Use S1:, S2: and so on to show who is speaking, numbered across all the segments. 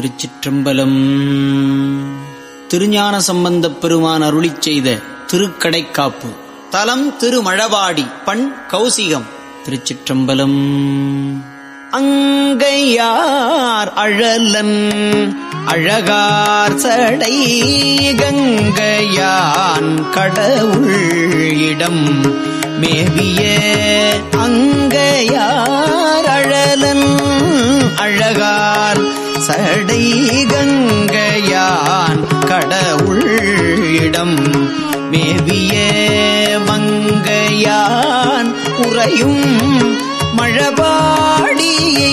S1: திருச்சிற்றம்பலம். திருஞான சம்பந்தப் பெருமான் அருளி செய்த திருக்கடைக்காப்பு. தலம் திருமழவாடி பண் கௌசிகம். திருச்சிற்றம்பலம். அங்கையார் அழலன் அழகார் சடை கங்கையான் கடவுள் இடம் மேவிய அங்கையார் அழலன் அழகார் சடை கங்கையான் கடவுள் இடம் மேவிய மங்கையான் உறையும் மழபாடியை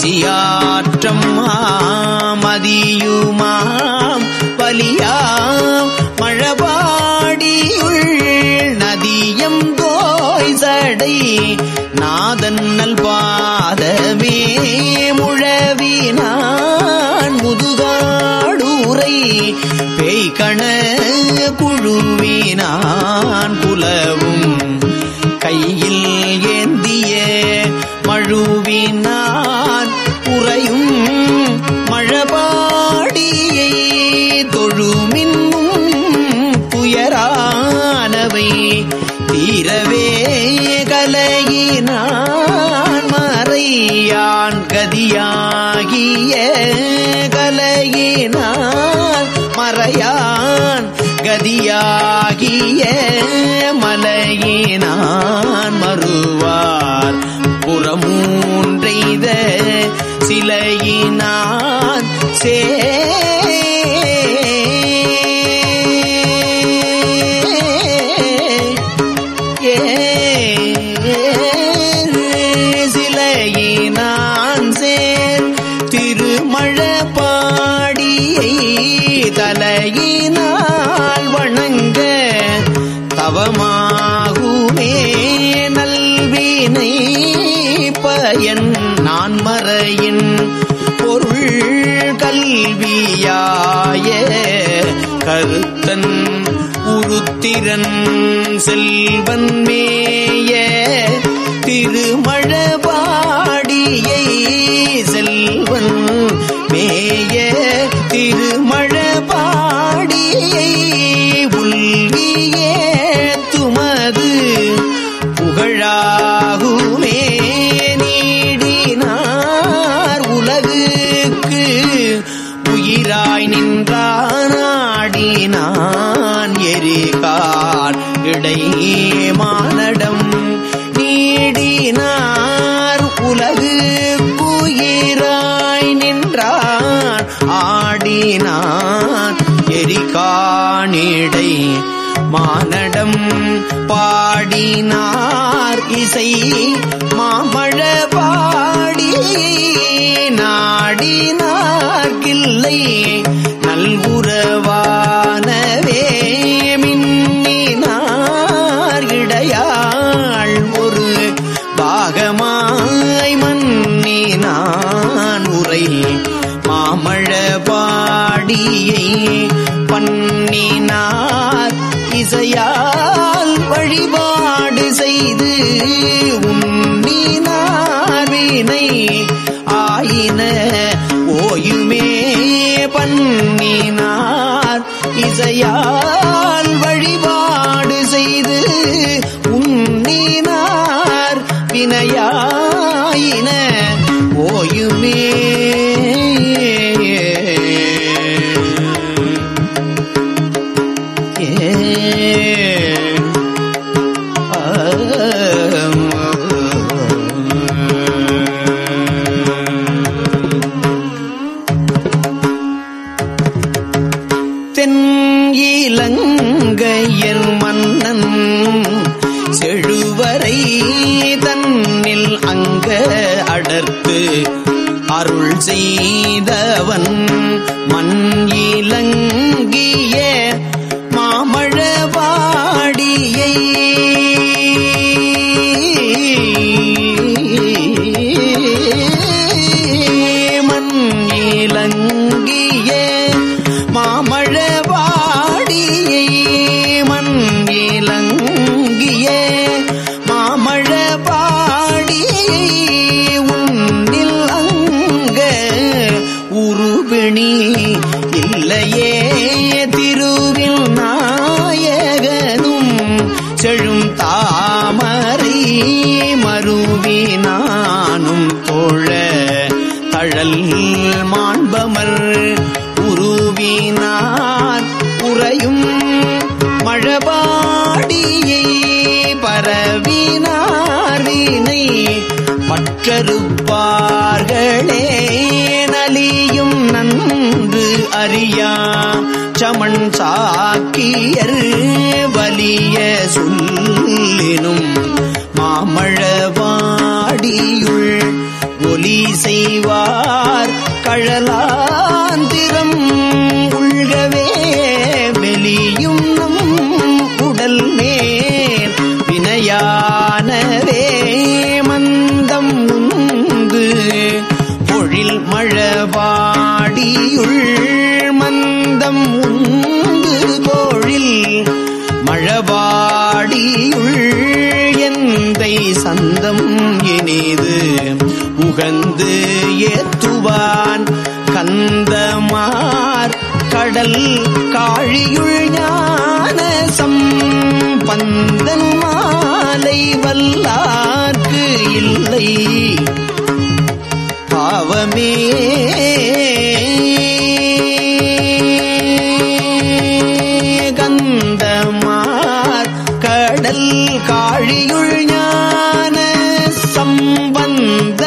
S1: பசியாற்றம் மதியுமாம் வலியாம் மழபாடியுள் நதியம் தோய் சடை. நாதன் நல் பாதமே முழவினான் முதுகாடூரை. பேய்கண குழுவினான் புலவும் கையில் ஏந்திய மழுவினான் உறையும் மழபாடியை தொழுமின்னும் புயரானவை தீரவே கலையினான் மறையான் கதியாகிய கலையினான் மறையான் கதியாகிய மலையினான் மறுவார். புறமூன்றைத சிலையினான் சே தலையினால் வணங்க தவமா மறையின் பொருள் கல்வியாய. கருத்தன் உருத்திரன் செல்வன் மேய திருமழபாடியை செல்வன் மேய திருமழ நான் எரிகார் இடை மானடம். நீடினார் உலகு குயிராய் நின்றான் ஆடினான் எரிகாணிடை மானடம். பாடினார் இசை மாமழ பாடி நாடினார் கில்லை நல்குறவானவே மின்னினார் இடையாள் ஒரு பாகமாய் மன்னினான் உரை மாமழ பாடியை பண்ணினார். இசையால் வழிபாடு செய்து உன்னினார் வினை ஆயின ஓயுமே பண்ணினார். இசையால் அங்க அடர்த்து அருள் செய்தவன் மண் இலங்கிய பரவினாரினை மற்றருப்பார்களே நலியும் நன்று அறியா. சமன் சாக்கியர் வலிய சொல்லினும் மாமழவாடியுள் ஒலி செய்வார். கழலா இனிது. உகந்து ஏத்துவான் கந்தமார் கடல் காழியுள் ஞான சம்பந்தன் மாலை வல்லார்க்கு இல்லை. பாவமே சம்பந்தல்